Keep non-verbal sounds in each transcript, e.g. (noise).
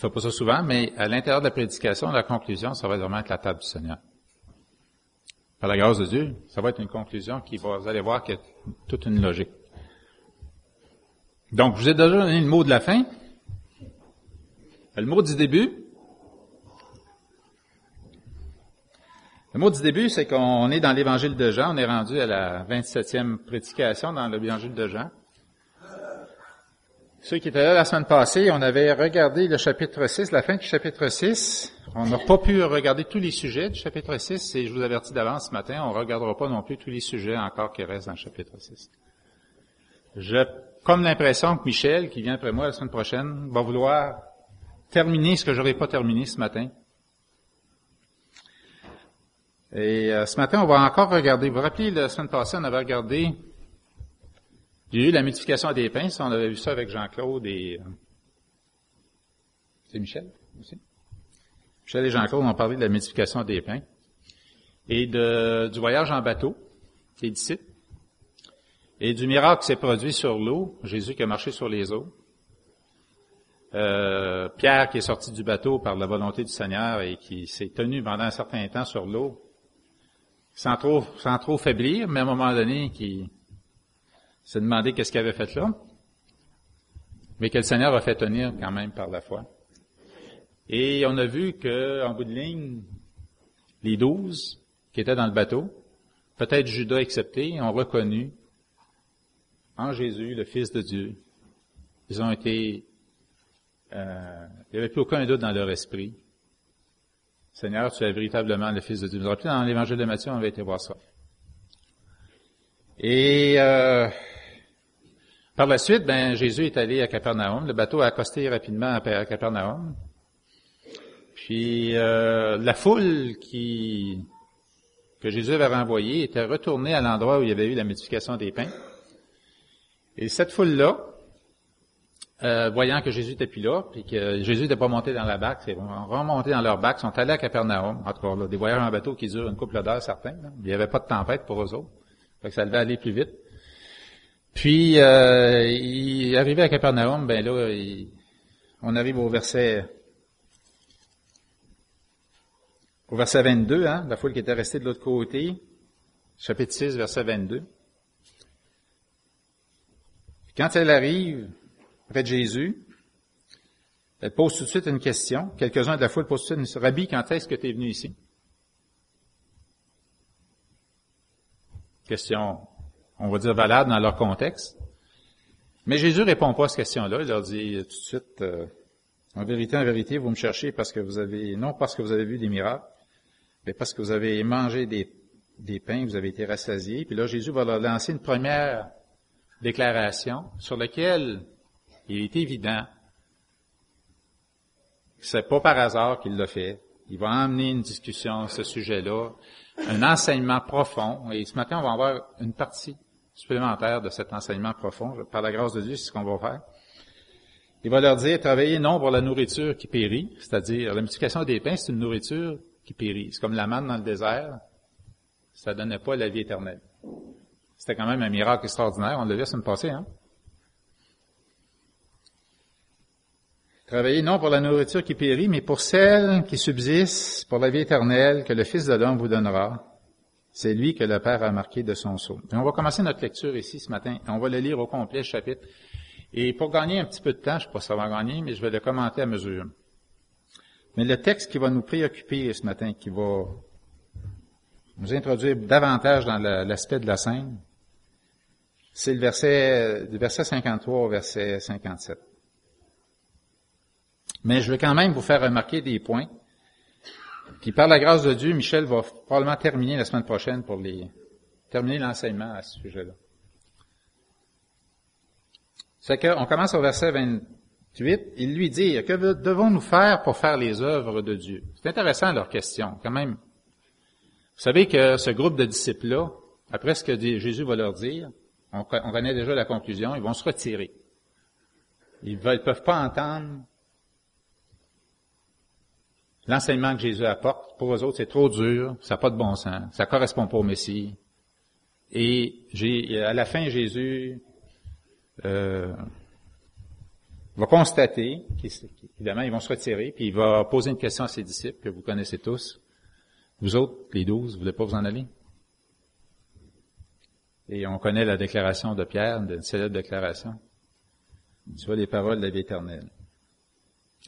fait pas ça souvent, mais à l'intérieur de la prédication, la conclusion, ça va vraiment être la table du Seigneur. Par la grâce de Dieu, ça va être une conclusion qui va, vous allez voir qu'il y a toute une logique. Donc, je vous ai déjà donné le mot de la fin. Le mot du début. Le mot du début, c'est qu'on est dans l'évangile de Jean. On est rendu à la 27e prédication dans l'évangile de Jean. Ceux qui étaient là la semaine passée, on avait regardé le chapitre 6, la fin du chapitre 6. On n'a pas pu regarder tous les sujets du chapitre 6 et je vous avertis d'avance ce matin, on ne regardera pas non plus tous les sujets encore qui restent dans le chapitre 6. J'ai comme l'impression que Michel, qui vient après moi la semaine prochaine, va vouloir terminer ce que j'aurais pas terminé ce matin. Et euh, ce matin, on va encore regarder. Vous vous rappelez, la semaine passée, on avait regardé j'ai eu la multiplication des pains, on avait vu ça avec Jean-Claude et... Euh, c'est Michel aussi? Michel et Jean-Claude ont parlé de la multiplication des pains et du voyage en bateau des disciples et du miracle qui s'est produit sur l'eau, Jésus qui a marché sur les eaux, euh, Pierre qui est sorti du bateau par la volonté du Seigneur et qui s'est tenu pendant un certain temps sur l'eau, sans trop, sans trop faiblir, mais à un moment donné qui s'est demandé qu'est-ce qu'il avait fait là, mais que le Seigneur a fait tenir quand même par la foi. Et on a vu que, en bout de ligne, les douze qui étaient dans le bateau, peut-être Judas excepté, ont reconnu en Jésus le Fils de Dieu. Ils ont été, euh, il n'y avait plus aucun doute dans leur esprit. Seigneur, tu es véritablement le Fils de Dieu. Vous dans l'Évangile de Matthieu, on avait été voir ça. Et euh, par la suite, ben, Jésus est allé à Capernaum. Le bateau a accosté rapidement à Capernaum. Puis euh, la foule qui que Jésus avait renvoyée était retournée à l'endroit où il y avait eu la multiplication des pains. Et cette foule-là, euh, voyant que Jésus n'était plus là, puis que Jésus n'était pas monté dans la barque, ils vont remonter dans leur barque, sont allés à Capernaum, en tout cas, là, des voyages en bateau qui durent une couple d'heures certains. Il n'y avait pas de tempête pour eux autres. Fait ça devait aller plus vite. Puis, euh, il arrivé à Capernaum, ben là, on arrive au verset au verset 22, hein, la foule qui était restée de l'autre côté, chapitre 6, verset 22. Quand elle arrive près de Jésus, elle pose tout de suite une question. Quelques-uns de la foule posent tout de suite une Rabbi, quand est-ce que tu es venu ici? Question on va dire, valable dans leur contexte. Mais Jésus répond pas à cette question-là. Il leur dit tout de suite, euh, en vérité, en vérité, vous me cherchez parce que vous avez, non parce que vous avez vu des miracles, mais parce que vous avez mangé des, des pains, vous avez été rassasiés. Puis là, Jésus va leur lancer une première déclaration sur laquelle il est évident que c'est pas par hasard qu'il l'a fait. Il va emmener une discussion à ce sujet-là, un enseignement profond. Et ce matin, on va avoir une partie supplémentaire de cet enseignement profond. Par la grâce de Dieu, c'est ce qu'on va faire. Il va leur dire, travaillez non pour la nourriture qui périt, c'est-à-dire la multiplication des pains, c'est une nourriture qui périt. C'est comme la manne dans le désert, ça donnait pas la vie éternelle. C'était quand même un miracle extraordinaire, on l'a vu la semaine passée, hein? Travaillez non pour la nourriture qui périt, mais pour celle qui subsiste, pour la vie éternelle que le Fils de l'homme vous donnera. C'est lui que le Père a marqué de son sceau. On va commencer notre lecture ici ce matin. On va le lire au complet, chapitre. Et pour gagner un petit peu de temps, je ne sais pas si ça va gagner, mais je vais le commenter à mesure. Mais le texte qui va nous préoccuper ce matin, qui va nous introduire davantage dans l'aspect de la scène, c'est le verset, du verset 53 au verset 57. Mais je vais quand même vous faire remarquer des points puis par la grâce de Dieu, Michel va probablement terminer la semaine prochaine pour les terminer l'enseignement à ce sujet-là. C'est qu'on commence au verset 28. Il lui dit, que devons-nous faire pour faire les œuvres de Dieu? C'est intéressant leur question, quand même. Vous savez que ce groupe de disciples-là, après ce que Jésus va leur dire, on, connaît déjà la conclusion, ils vont se retirer. Ils ne peuvent pas entendre l'enseignement que Jésus apporte, pour eux autres, c'est trop dur, ça n'a pas de bon sens, ça correspond pas au Messie. Et à la fin, Jésus euh, va constater qu'évidemment, ils vont se retirer, puis il va poser une question à ses disciples que vous connaissez tous. Vous autres, les douze, vous voulez pas vous en aller? Et on connaît la déclaration de Pierre, une célèbre déclaration. Tu as les paroles de la vie éternelle.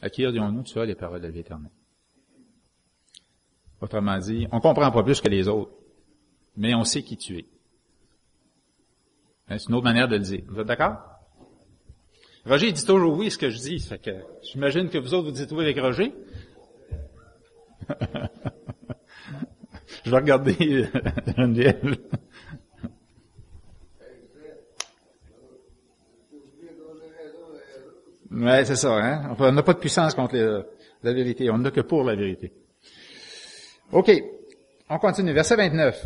À qui disons-nous, tu as les paroles de la vie éternelle? Autrement dit, on comprend pas plus que les autres, mais on sait qui tu es. Hein, c'est une autre manière de le dire. Vous êtes d'accord? Roger dit toujours oui ce que je dis, fait j'imagine que vous autres vous dites oui avec Roger. (laughs) je vais regarder Geneviève. Ouais, c'est ça, hein? On n'a pas de puissance contre la vérité, on n'a que pour la vérité. OK, on continue. Verset 29.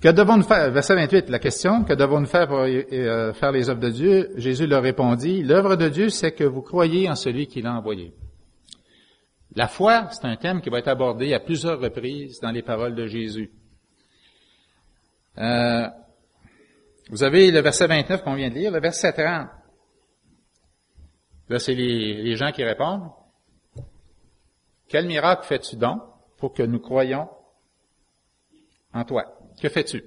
Que devons-nous faire? Verset 28, la question, que devons-nous faire pour euh, faire les œuvres de Dieu? Jésus leur répondit, l'œuvre de Dieu, c'est que vous croyez en celui qui l'a envoyé. La foi, c'est un thème qui va être abordé à plusieurs reprises dans les paroles de Jésus. Euh, vous avez le verset 29 qu'on vient de lire, le verset 30. Là, c'est les, les, gens qui répondent. Quel miracle fais-tu donc? Pour que nous croyions en toi? Que fais-tu?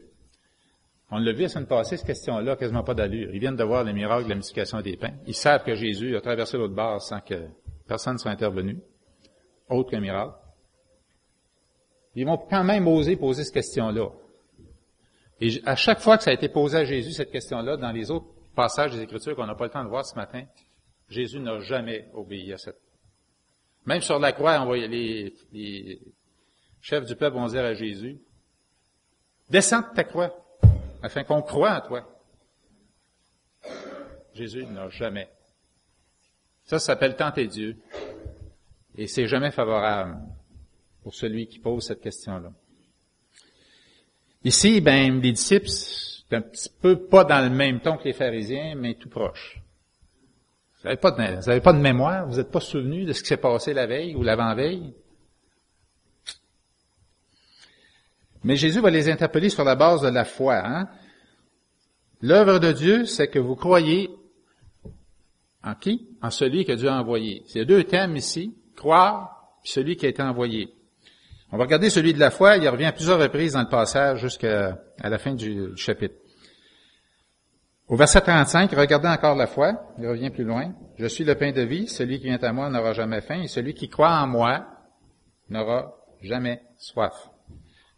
On l'a vu la semaine passée, cette question-là, quasiment pas d'allure. Ils viennent de voir le miracle de la multiplication des pains. Ils savent que Jésus a traversé l'autre bord sans que personne ne soit intervenu. Autre qu'un miracle. Ils vont quand même oser poser cette question-là. Et à chaque fois que ça a été posé à Jésus, cette question-là, dans les autres passages des Écritures qu'on n'a pas le temps de voir ce matin, Jésus n'a jamais obéi à cette. Même sur la croix, on les, les chefs du peuple vont dire à Jésus, descends de ta croix, afin qu'on croie en toi. Jésus n'a jamais. Ça, ça s'appelle tenter Dieu. Et c'est jamais favorable pour celui qui pose cette question-là. Ici, ben, les disciples, c'est un petit peu pas dans le même ton que les pharisiens, mais tout proche. Vous n'avez pas, de, pas de mémoire, vous n'êtes pas souvenu de ce qui s'est passé la veille ou l'avant-veille? Mais Jésus va les interpeller sur la base de la foi. Hein? L'œuvre de Dieu, c'est que vous croyez en qui? En celui que Dieu a envoyé. C'est deux thèmes ici, croire, puis celui qui a été envoyé. On va regarder celui de la foi, il revient à plusieurs reprises dans le passage jusqu'à la fin du chapitre. Au verset 35, regardez encore la foi, il revient plus loin. Je suis le pain de vie, celui qui vient à moi n'aura jamais faim, et celui qui croit en moi n'aura jamais soif.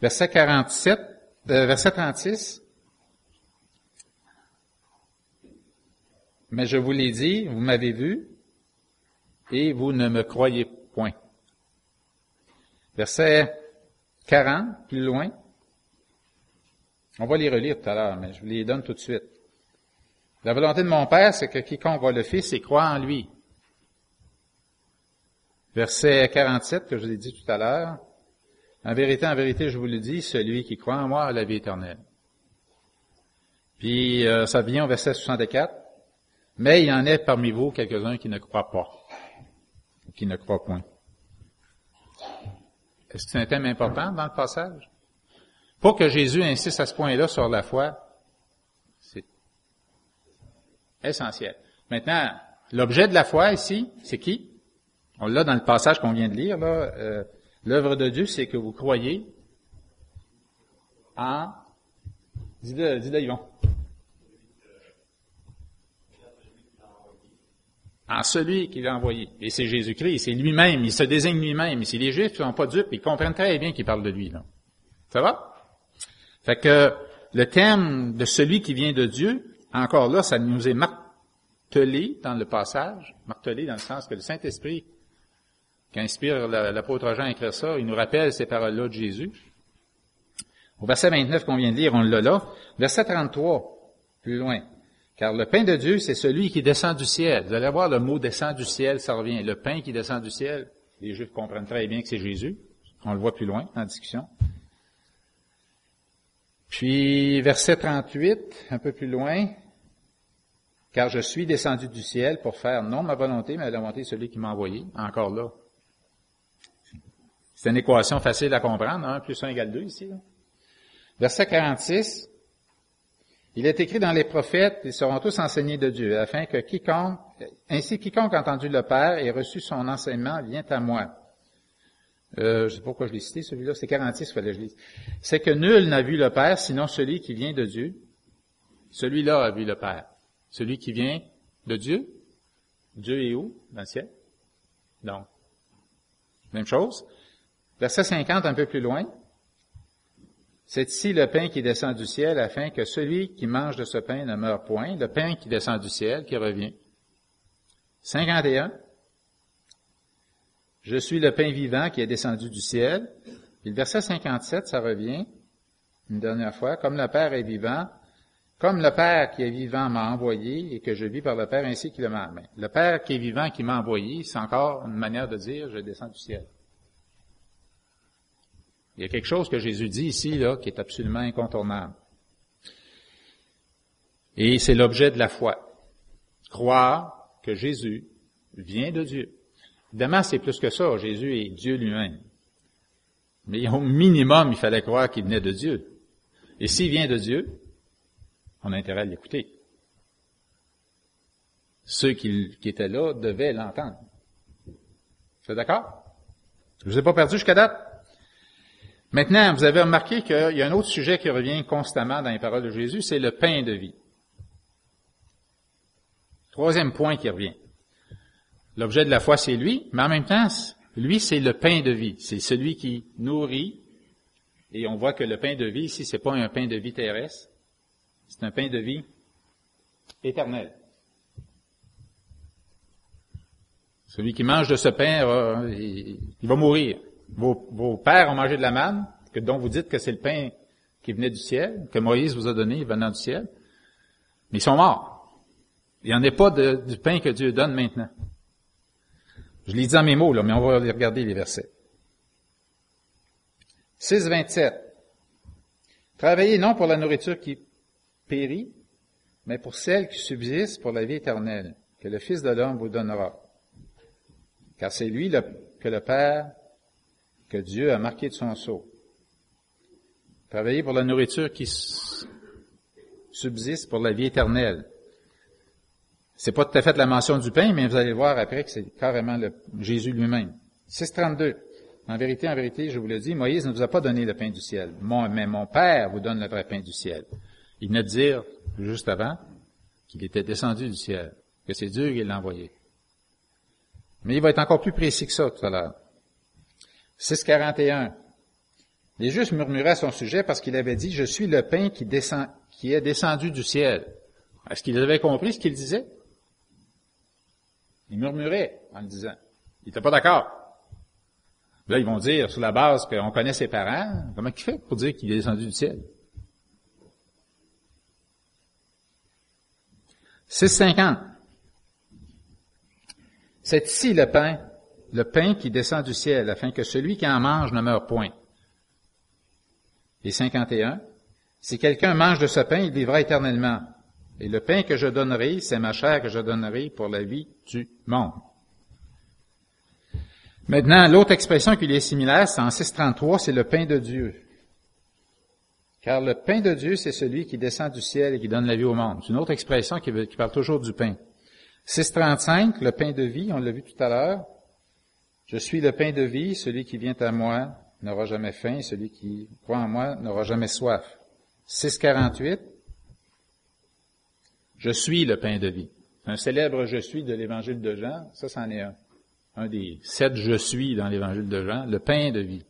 Verset 47, euh, verset 36. Mais je vous l'ai dit, vous m'avez vu, et vous ne me croyez point. Verset 40, plus loin. On va les relire tout à l'heure, mais je vous les donne tout de suite. La volonté de mon Père, c'est que quiconque voit le Fils et croit en lui. Verset 47 que je vous ai dit tout à l'heure. En vérité, en vérité, je vous le dis, celui qui croit en moi a la vie éternelle. Puis euh, ça vient au verset 64. Mais il y en a parmi vous quelques-uns qui ne croient pas, qui ne croient point. Est-ce que c'est un thème important dans le passage? Pour que Jésus insiste à ce point-là sur la foi, Essentiel. Maintenant, l'objet de la foi ici, c'est qui? On l'a dans le passage qu'on vient de lire, là. Euh, L'œuvre de Dieu, c'est que vous croyez en... Dis-le, dis-le, Yvon. En celui qui l'a envoyé. Et c'est Jésus-Christ, c'est lui-même, il se désigne lui-même. Si les Juifs ne sont pas dupes, ils comprennent très bien qu'il parle de lui. Là. Ça va? Fait que le thème de celui qui vient de Dieu, encore là, ça nous est martelé dans le passage, martelé dans le sens que le Saint-Esprit, qui inspire l'apôtre Jean à écrire ça, il nous rappelle ces paroles-là de Jésus. Au verset 29 qu'on vient de lire, on l'a là. Verset 33, plus loin. Car le pain de Dieu, c'est celui qui descend du ciel. Vous allez voir le mot descend du ciel, ça revient. Le pain qui descend du ciel, les Juifs comprennent très bien que c'est Jésus. On le voit plus loin en discussion. Puis verset 38, un peu plus loin, car je suis descendu du ciel pour faire non ma volonté, mais la volonté de celui qui m'a envoyé. Encore là. C'est une équation facile à comprendre, 1 plus 1 égale 2 ici. Verset 46, il est écrit dans les prophètes, ils seront tous enseignés de Dieu, afin que quiconque Ainsi, quiconque a entendu le Père et reçu son enseignement vient à moi. Euh, je sais pas pourquoi je l'ai cité, celui-là, c'est 46, fallait que je lise. C'est que nul n'a vu le Père, sinon celui qui vient de Dieu. Celui-là a vu le Père. Celui qui vient de Dieu. Dieu est où? Dans le ciel? Donc, même chose. Verset 50, un peu plus loin. C'est ici le pain qui descend du ciel afin que celui qui mange de ce pain ne meure point. Le pain qui descend du ciel, qui revient. 51. Je suis le pain vivant qui est descendu du ciel. Et le verset 57, ça revient une dernière fois. Comme le Père est vivant, comme le Père qui est vivant m'a envoyé et que je vis par le Père ainsi qu'il m'a. Le Père qui est vivant qui m'a envoyé, c'est encore une manière de dire je descends du ciel. Il y a quelque chose que Jésus dit ici, là, qui est absolument incontournable. Et c'est l'objet de la foi. Croire que Jésus vient de Dieu. Évidemment, c'est plus que ça. Jésus est Dieu lui-même. Mais au minimum, il fallait croire qu'il venait de Dieu. Et s'il vient de Dieu, on a intérêt à l'écouter. Ceux qui, étaient là devaient l'entendre. C'est d'accord? Je vous ai pas perdu jusqu'à date? Maintenant, vous avez remarqué qu'il y a un autre sujet qui revient constamment dans les paroles de Jésus, c'est le pain de vie. Troisième point qui revient. L'objet de la foi, c'est lui, mais en même temps, lui, c'est le pain de vie. C'est celui qui nourrit. Et on voit que le pain de vie, ici, c'est pas un pain de vie terrestre. C'est un pain de vie éternel. Celui qui mange de ce pain, euh, il va mourir. Vos, pères ont mangé de la manne, que, dont vous dites que c'est le pain qui venait du ciel, que Moïse vous a donné venant du ciel. Mais ils sont morts. Il n'y en a pas de, du pain que Dieu donne maintenant. Je dit dans mes mots, là, mais on va regarder les versets. 6, 27. Travaillez non pour la nourriture qui périt, mais pour celle qui subsiste pour la vie éternelle, que le Fils de l'homme vous donnera. Car c'est lui que le Père que Dieu a marqué de son sceau. Travailler pour la nourriture qui subsiste pour la vie éternelle. C'est pas tout à fait la mention du pain, mais vous allez voir après que c'est carrément le, Jésus lui-même. 6.32. En vérité, en vérité, je vous le dis, Moïse ne vous a pas donné le pain du ciel. mais mon Père vous donne le vrai pain du ciel. Il venait de dire, juste avant, qu'il était descendu du ciel, que c'est Dieu qui l'a envoyé. Mais il va être encore plus précis que ça tout à l'heure. 6.41. Les justes murmuraient à son sujet parce qu'il avait dit, je suis le pain qui, descend, qui est descendu du ciel. Est-ce qu'ils avaient compris ce qu'il disait? Ils murmuraient en le disant. Ils n'étaient pas d'accord. Là, ils vont dire, sur la base qu'on connaît ses parents, comment il fait pour dire qu'il est descendu du ciel? 6.50. C'est ici le pain le pain qui descend du ciel, afin que celui qui en mange ne meure point. Et 51, si quelqu'un mange de ce pain, il vivra éternellement. Et le pain que je donnerai, c'est ma chair que je donnerai pour la vie du monde. Maintenant, l'autre expression qui lui est similaire, c'est en 633, c'est le pain de Dieu. Car le pain de Dieu, c'est celui qui descend du ciel et qui donne la vie au monde. C'est une autre expression qui, qui parle toujours du pain. 635, le pain de vie, on l'a vu tout à l'heure. Je suis le pain de vie, celui qui vient à moi n'aura jamais faim, celui qui croit en moi n'aura jamais soif. 648. Je suis le pain de vie. Un célèbre je suis de l'évangile de Jean, ça c'en est un. Un des sept je suis dans l'évangile de Jean, le pain de vie.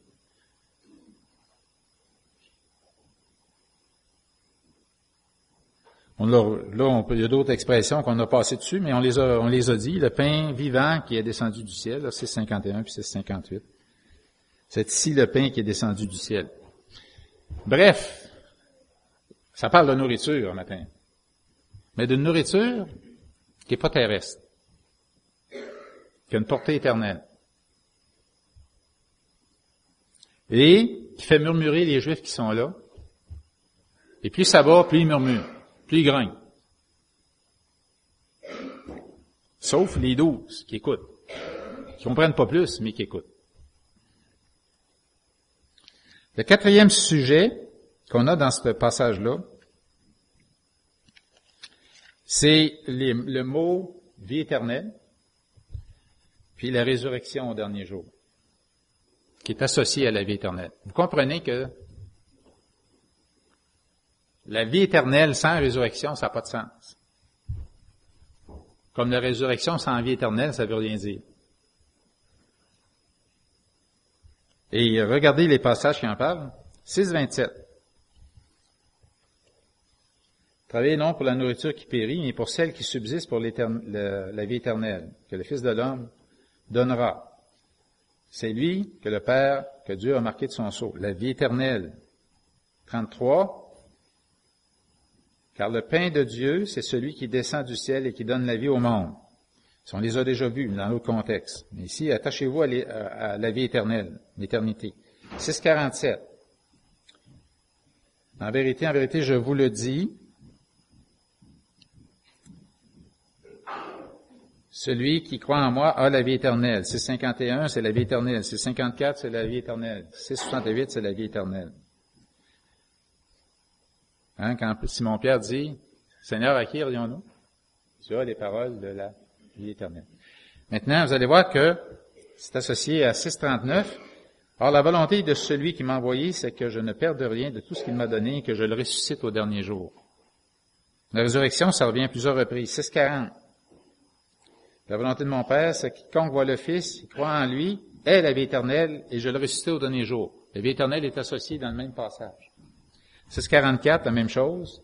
On là, il y a d'autres expressions qu'on a passées dessus, mais on les a, on les a dit. Le pain vivant qui est descendu du ciel, c'est 51 puis c'est 58. C'est ici le pain qui est descendu du ciel. Bref, ça parle de nourriture matin. Mais de nourriture qui n'est pas terrestre, qui a une portée éternelle. Et qui fait murmurer les Juifs qui sont là. Et plus ça va, plus ils murmurent plus ils Sauf les douze qui écoutent. Qui comprennent pas plus, mais qui écoutent. Le quatrième sujet qu'on a dans ce passage-là, c'est le mot vie éternelle, puis la résurrection au dernier jour, qui est associée à la vie éternelle. Vous comprenez que la vie éternelle sans résurrection, ça n'a pas de sens. Comme la résurrection sans vie éternelle, ça veut rien dire. Et regardez les passages qui en parlent. 6, 27. Travaillez non pour la nourriture qui périt, mais pour celle qui subsiste pour la vie éternelle, que le Fils de l'homme donnera. C'est lui que le Père, que Dieu a marqué de son sceau, la vie éternelle. 33. Car le pain de Dieu, c'est celui qui descend du ciel et qui donne la vie au monde. Si on les a déjà vus dans d'autres contextes. Mais ici, attachez-vous à, la vie éternelle, l'éternité. 647. En vérité, en vérité, je vous le dis, celui qui croit en moi a la vie éternelle. 651, c'est la vie éternelle. 654, c'est la vie éternelle. 668, c'est la vie éternelle. Hein, quand Simon-Pierre dit, Seigneur, à qui irions-nous? Tu as les paroles de la vie éternelle. Maintenant, vous allez voir que c'est associé à 639. Or, la volonté de celui qui m'a envoyé, c'est que je ne perde rien de tout ce qu'il m'a donné et que je le ressuscite au dernier jour. La résurrection, ça revient à plusieurs reprises. 640. La volonté de mon Père, c'est que quiconque voit le Fils, il croit en lui, est la vie éternelle et je le ressuscite au dernier jour. La vie éternelle est associée dans le même passage. 644, la même chose.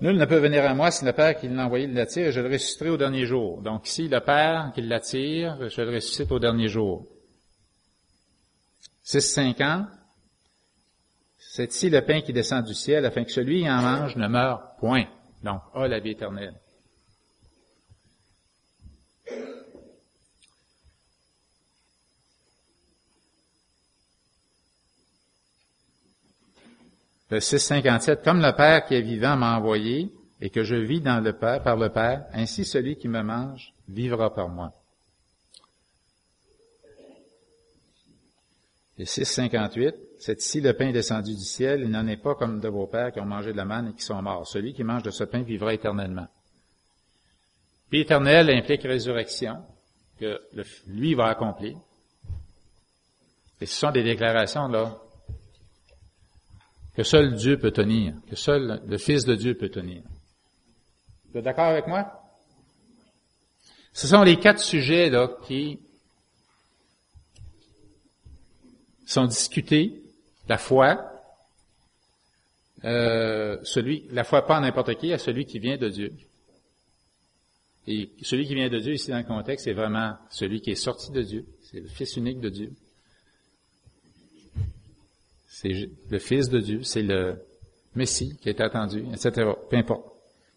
Nul ne peut venir à moi si le Père qui l'a envoyé l'attire, et je le ressusciterai au dernier jour. Donc ici, le Père qui l'attire, je le ressuscite au dernier jour. 650, c'est ici le pain qui descend du ciel, afin que celui qui en mange ne meure point. Donc, a la vie éternelle. Le 657, comme le Père qui est vivant m'a envoyé et que je vis dans le Père, par le Père, ainsi celui qui me mange vivra par moi. Le 658, c'est ici le pain descendu du ciel, il n'en est pas comme de vos pères qui ont mangé de la manne et qui sont morts. Celui qui mange de ce pain vivra éternellement. Puis éternel implique résurrection, que lui va accomplir. Et ce sont des déclarations, là, que seul Dieu peut tenir, que seul le Fils de Dieu peut tenir. Vous êtes d'accord avec moi? Ce sont les quatre sujets là, qui sont discutés. La foi, euh, celui, la foi pas n'importe qui, à celui qui vient de Dieu. Et celui qui vient de Dieu, ici dans le contexte, c'est vraiment celui qui est sorti de Dieu. C'est le Fils unique de Dieu c'est le Fils de Dieu, c'est le Messie qui est attendu, etc. Peu importe.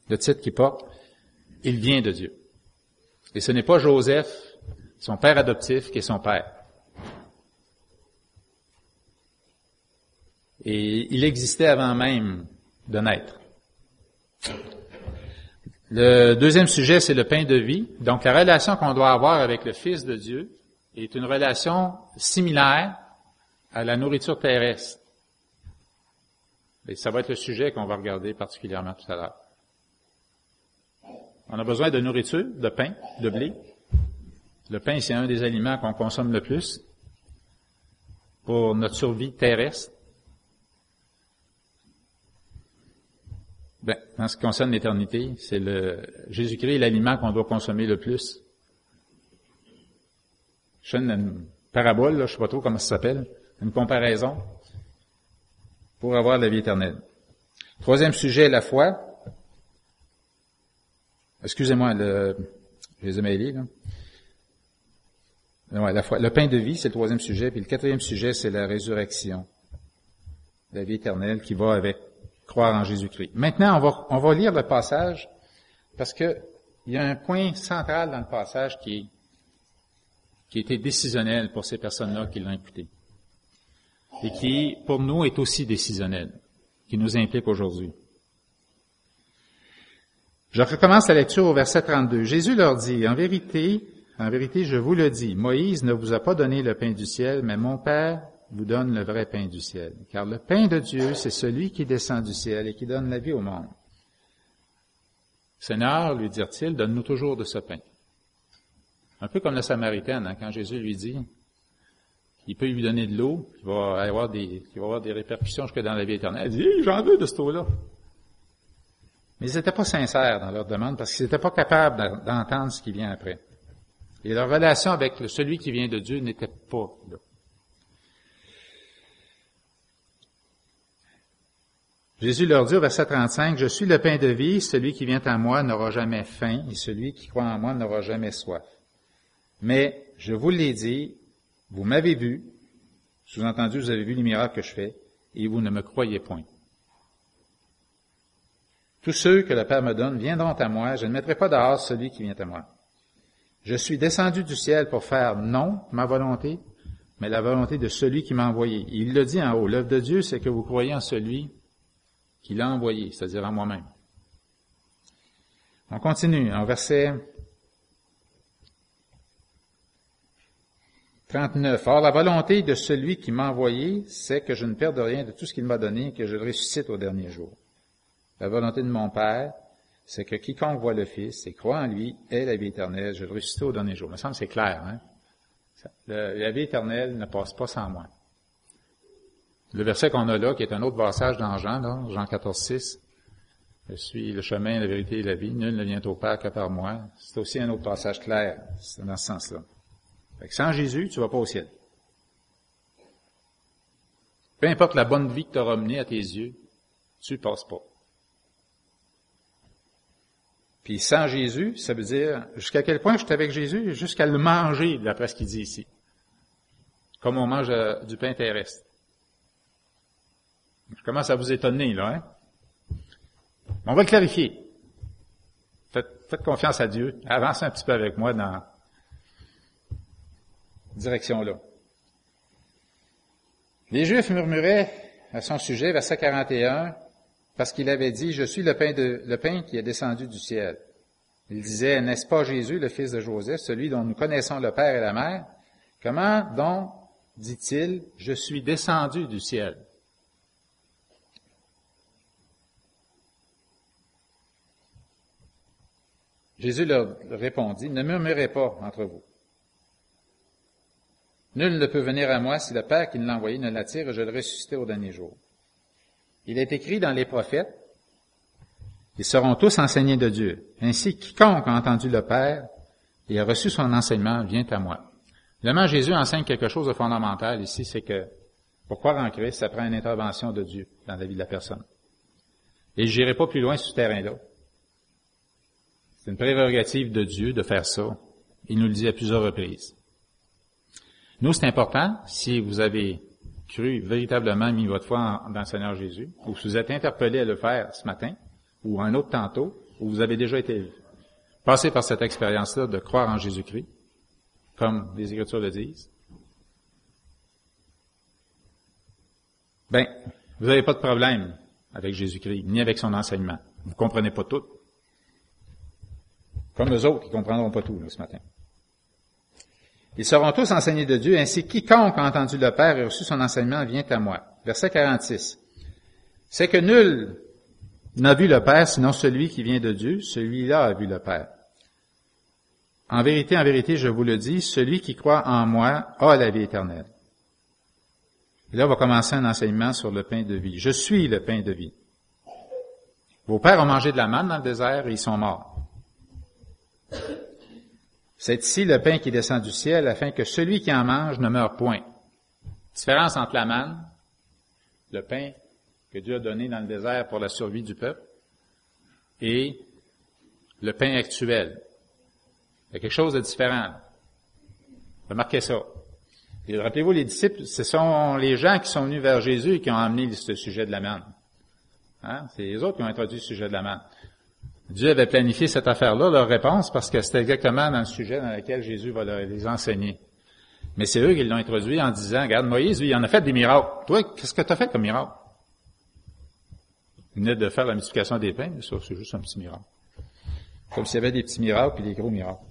Le titre qu'il porte, il vient de Dieu. Et ce n'est pas Joseph, son père adoptif, qui est son père. Et il existait avant même de naître. Le deuxième sujet, c'est le pain de vie. Donc la relation qu'on doit avoir avec le Fils de Dieu est une relation similaire à la nourriture terrestre. Et ça va être le sujet qu'on va regarder particulièrement tout à l'heure. On a besoin de nourriture, de pain, de blé. Le pain, c'est un des aliments qu'on consomme le plus pour notre survie terrestre. Ben, en ce qui concerne l'éternité, c'est le Jésus-Christ l'aliment qu'on doit consommer le plus. Je une, parabole, là, je sais pas trop comment ça s'appelle une comparaison pour avoir la vie éternelle. Troisième sujet, la foi. Excusez-moi, le, je les ai là. la foi. Le pain de vie, c'est le troisième sujet. Puis le quatrième sujet, c'est la résurrection. La vie éternelle qui va avec croire en Jésus-Christ. Maintenant, on va, on va lire le passage parce que il y a un point central dans le passage qui, qui était décisionnel pour ces personnes-là qui l'ont écouté et qui, pour nous, est aussi décisionnel, qui nous implique aujourd'hui. Je recommence la lecture au verset 32. Jésus leur dit, en vérité, en vérité, je vous le dis, Moïse ne vous a pas donné le pain du ciel, mais mon Père vous donne le vrai pain du ciel. Car le pain de Dieu, c'est celui qui descend du ciel et qui donne la vie au monde. Seigneur, lui dirent-ils, donne-nous toujours de ce pain. Un peu comme la Samaritaine, hein, quand Jésus lui dit, il peut lui donner de l'eau, il va avoir des, il va avoir des répercussions jusque dans la vie éternelle. Elle dit, j'en veux de cette eau-là. Mais ils n'étaient pas sincères dans leur demande parce qu'ils n'étaient pas capables d'entendre ce qui vient après. Et leur relation avec celui qui vient de Dieu n'était pas là. Jésus leur dit au verset 35, Je suis le pain de vie, celui qui vient à moi n'aura jamais faim, et celui qui croit en moi n'aura jamais soif. Mais je vous l'ai dit, vous m'avez vu, sous-entendu, vous avez vu les miracles que je fais, et vous ne me croyez point. Tous ceux que le Père me donne viendront à moi, je ne mettrai pas dehors celui qui vient à moi. Je suis descendu du ciel pour faire non ma volonté, mais la volonté de celui qui m'a envoyé. Il le dit en haut, l'œuvre de Dieu, c'est que vous croyez en celui qui l'a envoyé, c'est-à-dire en moi-même. On continue en verset 39. Or, la volonté de celui qui m'a envoyé, c'est que je ne perde rien de tout ce qu'il m'a donné et que je le ressuscite au dernier jour. La volonté de mon Père, c'est que quiconque voit le Fils et croit en lui ait la vie éternelle. Je le ressuscite au dernier jour. Il me semble que c'est clair. Hein? la vie éternelle ne passe pas sans moi. Le verset qu'on a là, qui est un autre passage dans Jean, là, Jean 14, 6, je suis le chemin, la vérité et la vie, nul ne vient au Père que par moi. C'est aussi un autre passage clair, c'est dans ce sens-là. Sans Jésus, tu vas pas au ciel. Peu importe la bonne vie que tu auras menée à tes yeux, tu passes pas. Puis sans Jésus, ça veut dire jusqu'à quel point j'étais avec Jésus, jusqu'à le manger, d'après ce qu'il dit ici. Comme on mange euh, du pain terrestre. Je commence à vous étonner, là, hein? On va le clarifier. Faites, confiance à Dieu. Avancez un petit peu avec moi dans direction-là. Les Juifs murmuraient à son sujet, verset 41, parce qu'il avait dit, je suis le pain, le pain qui est descendu du ciel. Il disait, n'est-ce pas Jésus, le fils de Joseph, celui dont nous connaissons le Père et la Mère? Comment donc, dit-il, je suis descendu du ciel? Jésus leur répondit, ne murmurez pas entre vous. Nul ne peut venir à moi si le Père qui l'a envoyé ne l'attire et je le ressusciter au dernier jour. Il est écrit dans les prophètes, ils seront tous enseignés de Dieu. Ainsi, quiconque a entendu le Père et a reçu son enseignement vient à moi. Évidemment, Jésus enseigne quelque chose de fondamental ici, c'est que pour croire en Christ, ça prend une intervention de Dieu dans la vie de la personne. Et je n'irai pas plus loin sur ce terrain-là. C'est une prérogative de Dieu de faire ça. Il nous le dit à plusieurs reprises. Nous, c'est important, si vous avez cru véritablement mis votre foi dans le Seigneur Jésus, ou si vous êtes interpellé à le faire ce matin, ou un autre tantôt, ou vous avez déjà été passé par cette expérience-là de croire en Jésus-Christ, comme les Écritures le disent, ben, vous n'avez pas de problème avec Jésus-Christ, ni avec son enseignement. Vous comprenez pas tout. Comme eux autres, qui comprendront pas tout, ce matin. Ils seront tous enseignés de Dieu, ainsi quiconque a entendu le Père et reçu son enseignement vient à moi. Verset 46. C'est que nul n'a vu le Père sinon celui qui vient de Dieu, celui-là a vu le Père. En vérité, en vérité, je vous le dis, celui qui croit en moi a la vie éternelle. Et là, on va commencer un enseignement sur le pain de vie. Je suis le pain de vie. Vos pères ont mangé de la manne dans le désert et ils sont morts. C'est ici le pain qui descend du ciel afin que celui qui en mange ne meure point. Différence entre la manne, le pain que Dieu a donné dans le désert pour la survie du peuple, et le pain actuel. Il y a quelque chose de différent. Remarquez ça. Rappelez-vous, les disciples, ce sont les gens qui sont venus vers Jésus et qui ont amené ce sujet de la manne. Hein? C'est les autres qui ont introduit le sujet de la manne. Dieu avait planifié cette affaire-là, leur réponse, parce que c'était exactement dans le sujet dans lequel Jésus va les enseigner. Mais c'est eux qui l'ont introduit en disant, regarde, Moïse, lui, il en a fait des miracles. Toi, qu'est-ce que tu as fait comme miracle? Il venait de faire la multiplication des pains, ça, c'est juste un petit miracle. Comme s'il y avait des petits miracles et des gros miracles.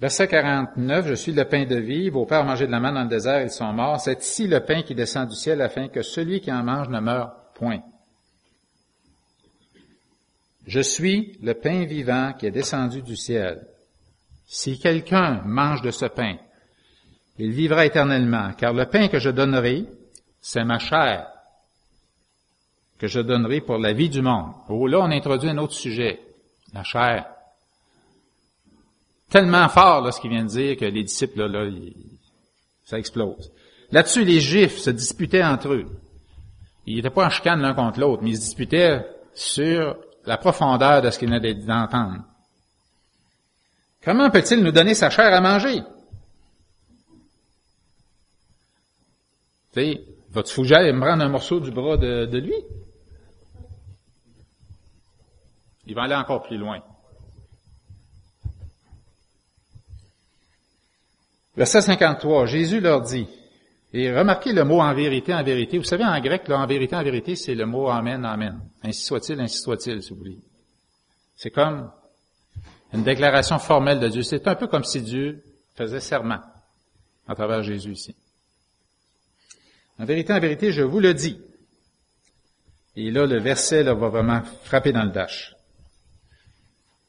Verset 49, je suis le pain de vie, vos pères mangé de la manne dans le désert, ils sont morts. C'est ici le pain qui descend du ciel afin que celui qui en mange ne meure point. Je suis le pain vivant qui est descendu du ciel. Si quelqu'un mange de ce pain, il vivra éternellement, car le pain que je donnerai, c'est ma chair, que je donnerai pour la vie du monde. Oh, là, on introduit un autre sujet, la chair. Tellement fort, là, ce qu'il vient de dire, que les disciples, là, ça explose. Là-dessus, les Juifs se disputaient entre eux. Ils n'étaient pas en chicane l'un contre l'autre, mais ils se disputaient sur la profondeur de ce qu'ils venaient d'entendre. Comment peut-il nous donner sa chair à manger? Tu votre fougère me prendre un morceau du bras de, de lui? Il va aller encore plus loin. Verset 53, Jésus leur dit, et remarquez le mot en vérité, en vérité. Vous savez, en grec, là, en vérité, en vérité, c'est le mot amen, amen. Ainsi soit-il, ainsi soit-il, si vous voulez. C'est comme une déclaration formelle de Dieu. C'est un peu comme si Dieu faisait serment à travers Jésus ici. En vérité, en vérité, je vous le dis. Et là, le verset là, va vraiment frapper dans le dash.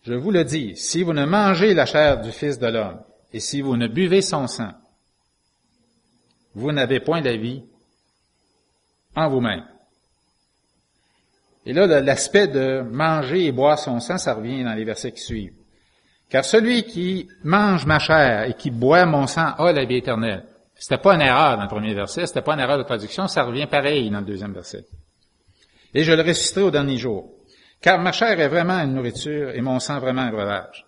Je vous le dis, si vous ne mangez la chair du Fils de l'homme, et si vous ne buvez son sang, vous n'avez point la vie en vous-même. Et là, l'aspect de manger et boire son sang, ça revient dans les versets qui suivent. Car celui qui mange ma chair et qui boit mon sang a la vie éternelle. C'était pas une erreur dans le premier verset, c'était pas une erreur de traduction, ça revient pareil dans le deuxième verset. Et je le ressusciterai au dernier jour. Car ma chair est vraiment une nourriture et mon sang vraiment un breuvage.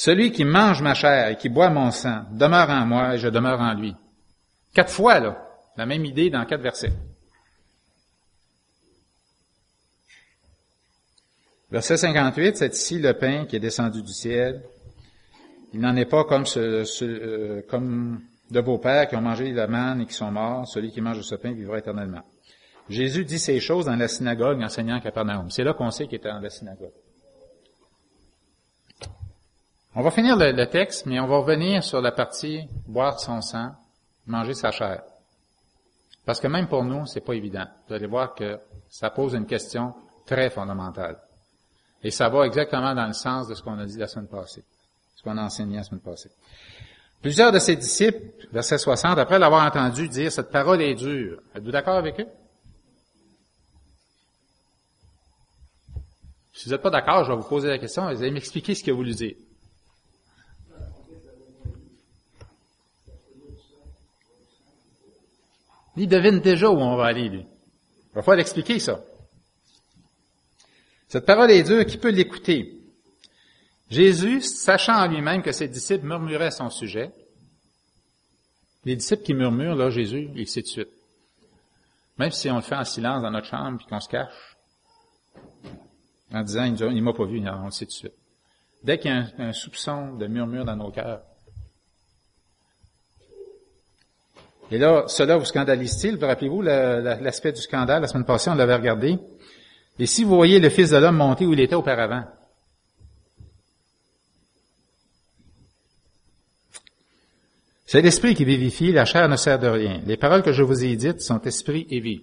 Celui qui mange ma chair et qui boit mon sang demeure en moi et je demeure en lui. Quatre fois, là, la même idée dans quatre versets. Verset 58, c'est ici le pain qui est descendu du ciel. Il n'en est pas comme, ce, euh, comme de vos pères qui ont mangé la manne et qui sont morts. Celui qui mange ce pain vivra éternellement. Jésus dit ces choses dans la synagogue enseignant à Capernaum. C'est là qu'on sait qu'il était dans la synagogue. On va finir le, texte, mais on va revenir sur la partie boire son sang, manger sa chair. Parce que même pour nous, c'est pas évident. Vous allez voir que ça pose une question très fondamentale. Et ça va exactement dans le sens de ce qu'on a dit la semaine passée, ce qu'on a enseigné la semaine passée. Plusieurs de ses disciples, verset 60, après l'avoir entendu dire, cette parole est dure. Êtes-vous d'accord avec eux? Si vous n'êtes pas d'accord, je vais vous poser la question, vous allez m'expliquer ce que vous lui dites. Il devine déjà où on va aller, lui. Il va falloir l'expliquer, ça. Cette parole est dure, qui peut l'écouter? Jésus, sachant en lui-même que ses disciples murmuraient son sujet, les disciples qui murmurent, là, Jésus, il sait de suite. Même si on le fait en silence dans notre chambre, puis qu'on se cache, en disant, il m'a pas vu, on le sait de suite. Dès qu'il y a un soupçon de murmure dans nos cœurs, Et là, cela vous scandalise-t-il? Vous rappelez-vous l'aspect du scandale? La semaine passée, on l'avait regardé. Et si vous voyez le Fils de l'homme monter où il était auparavant, c'est l'esprit qui vivifie, la chair ne sert de rien. Les paroles que je vous ai dites sont esprit et vie.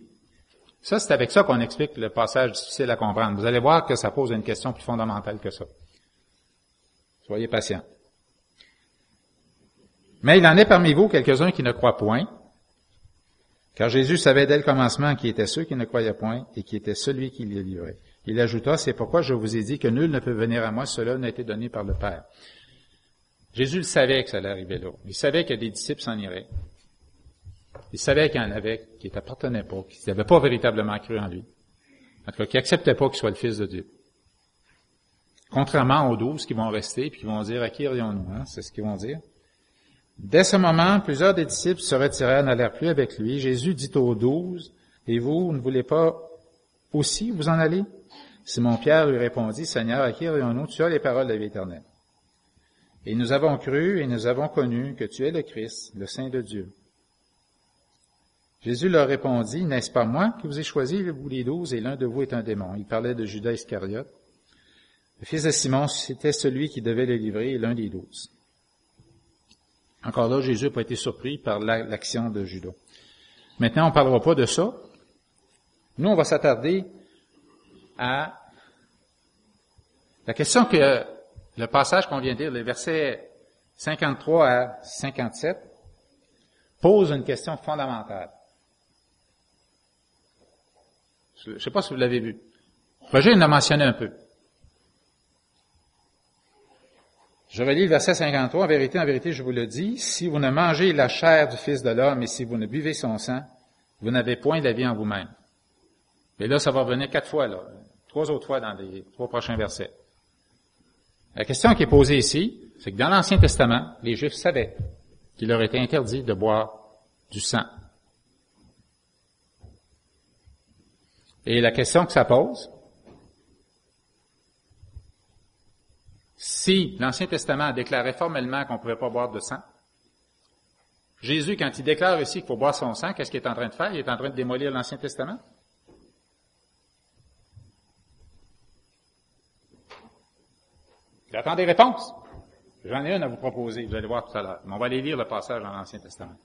Ça, c'est avec ça qu'on explique le passage difficile à comprendre. Vous allez voir que ça pose une question plus fondamentale que ça. Soyez patients. Mais il en est parmi vous quelques-uns qui ne croient point, car Jésus savait dès le commencement qui étaient ceux qui ne croyaient point et qui était celui qui les livrait. Il ajouta, c'est pourquoi je vous ai dit que nul ne peut venir à moi, cela n'a été donné par le Père. Jésus le savait que ça allait arriver là. Il savait que des disciples s'en iraient. Il savait qu'il y en avait qui n'appartenaient pas, qui n'avaient pas véritablement cru en lui. En tout cas, qui n'acceptaient pas qu'il soit le Fils de Dieu. Contrairement aux douze qui vont rester, puis qui vont dire, à qui irions-nous? Hein? C'est ce qu'ils vont dire. Dès ce moment, plusieurs des disciples se retirèrent, n'allèrent plus avec lui. Jésus dit aux douze, et vous, ne voulez pas aussi vous en aller? Simon-Pierre lui répondit, Seigneur, à qui irions-nous? Tu as les paroles de la vie éternelle. Et nous avons cru et nous avons connu que tu es le Christ, le Saint de Dieu. Jésus leur répondit, N'est-ce pas moi qui vous ai choisi, vous les douze, et l'un de vous est un démon? Il parlait de Judas Iscariote. Le fils de Simon, c'était celui qui devait le livrer, l'un des douze. Encore là, Jésus n'a pas été surpris par l'action de Judas. Maintenant, on ne parlera pas de ça. Nous, on va s'attarder à la question que le passage qu'on vient de lire, les versets 53 à 57, pose une question fondamentale. Je ne sais pas si vous l'avez vu. Roger l'a mentionné un peu. Je relis le verset 53. En vérité, en vérité, je vous le dis, si vous ne mangez la chair du Fils de l'homme et si vous ne buvez son sang, vous n'avez point la vie en vous-même. Et là, ça va revenir quatre fois, là. Trois autres fois dans les trois prochains versets. La question qui est posée ici, c'est que dans l'Ancien Testament, les Juifs savaient qu'il leur était interdit de boire du sang. Et la question que ça pose, si l'Ancien Testament déclarait formellement qu'on ne pouvait pas boire de sang, Jésus, quand il déclare ici qu'il faut boire son sang, qu'est-ce qu'il est en train de faire? Il est en train de démolir l'Ancien Testament? J'attends des réponses. J'en ai une à vous proposer, vous allez voir tout à l'heure. Mais on va aller lire le passage dans l'Ancien Testament.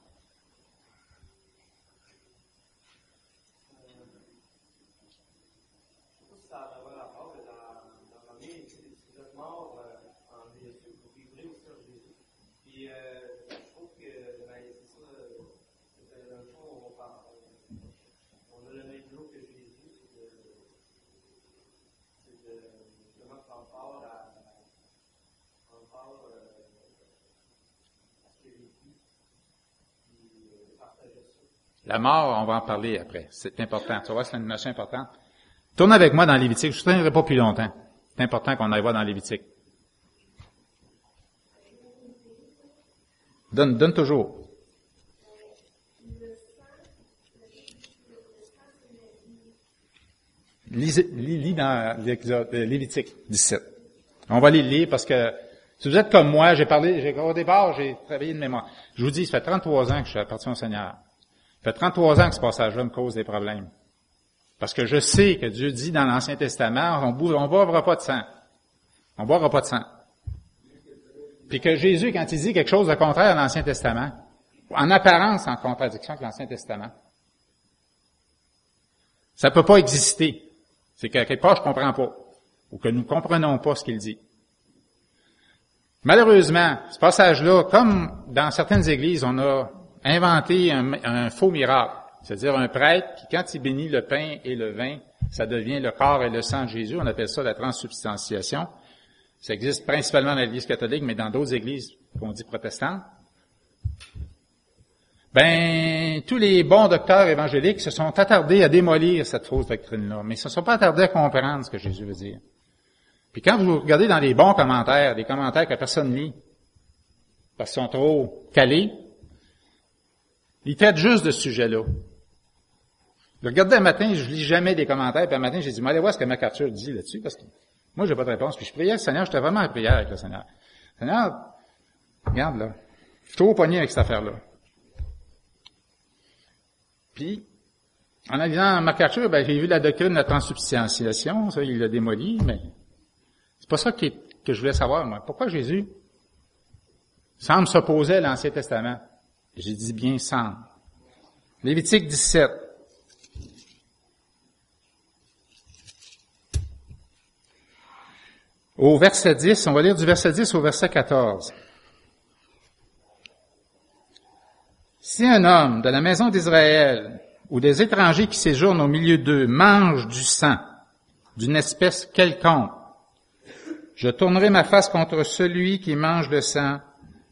La mort, on va en parler après. C'est important. Tu vois, c'est une notion importante. Tourne avec moi dans Lévitique. Je ne tiendrai pas plus longtemps. C'est important qu'on aille voir dans Lévitique. Donne, donne toujours. Lis, lis, dans euh, Lévitique 17. On va les lire parce que si vous êtes comme moi, j'ai parlé, au départ, j'ai travaillé de mémoire. Je vous dis, ça fait 33 ans que je suis appartient au Seigneur. Ça fait 33 ans que ce passage-là me cause des problèmes. Parce que je sais que Dieu dit dans l'Ancien Testament, on ne boira pas de sang. On ne boira pas de sang. Puis que Jésus, quand il dit quelque chose de contraire à l'Ancien Testament, en apparence en contradiction avec l'Ancien Testament, ça ne peut pas exister. C'est que quelque part, je comprends pas. Ou que nous ne comprenons pas ce qu'il dit. Malheureusement, ce passage-là, comme dans certaines églises, on a inventé un, faux miracle. C'est-à-dire un prêtre qui, quand il bénit le pain et le vin, ça devient le corps et le sang de Jésus. On appelle ça la transsubstantiation. Ça existe principalement dans l'Église catholique, mais dans d'autres églises qu'on dit protestantes. Ben, tous les bons docteurs évangéliques se sont attardés à démolir cette fausse doctrine-là, mais ils se sont pas attardés à comprendre ce que Jésus veut dire. Puis quand vous regardez dans les bons commentaires, des commentaires que personne lit, parce qu'ils sont trop calés, il traite juste de ce sujet-là. Je regardais un matin, je lis jamais des commentaires, puis un matin, j'ai dit, moi, allez voir ce que MacArthur dit là-dessus, parce que moi, j'ai pas de réponse. Puis je priais le Seigneur, j'étais vraiment en prière avec le Seigneur. Seigneur, regarde là, je suis trop poigné avec cette affaire-là. Puis, en lisant MacArthur, ben, j'ai vu la doctrine de la transsubstantiation, ça, il l'a démoli, mais c'est pas ça que, que je voulais savoir, moi. Pourquoi Jésus semble s'opposer à l'Ancien Testament? J'ai dit bien sans. Lévitique 17. Au verset 10, on va lire du verset 10 au verset 14. Si un homme de la maison d'Israël ou des étrangers qui séjournent au milieu d'eux mangent du sang d'une espèce quelconque, je tournerai ma face contre celui qui mange le sang